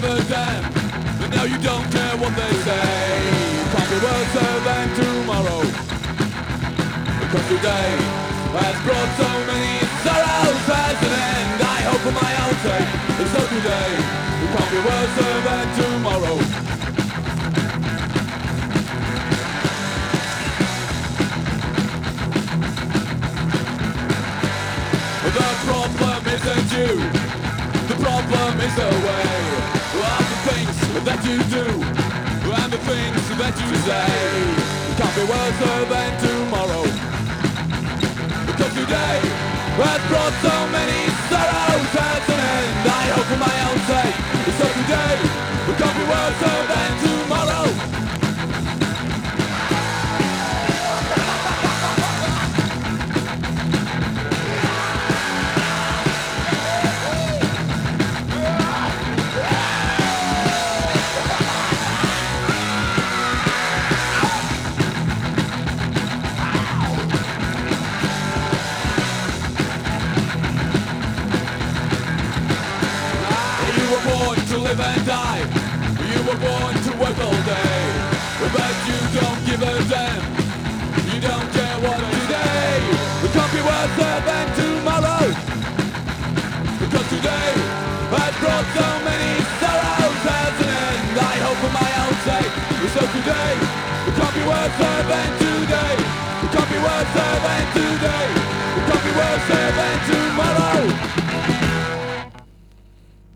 give a damn. And now you don't care what they say. Can't be worse than tomorrow. Because today has brought so many sorrows as an end. I hope for my own sake. It's so today. It can't be worse than tomorrow. The problem isn't you. The problem is the way that you do and the things that you say. Can't be worse than tomorrow. Because today has brought so many sorrows as an end. I hope for my own sake. to live and die. You were born to work all day. But you don't give a damn. You don't care what today. We can't be worse than tomorrow. Because today has brought so many sorrows as an end. I hope for my own sake. So today, we can't be worse than today. We can't be worse than today.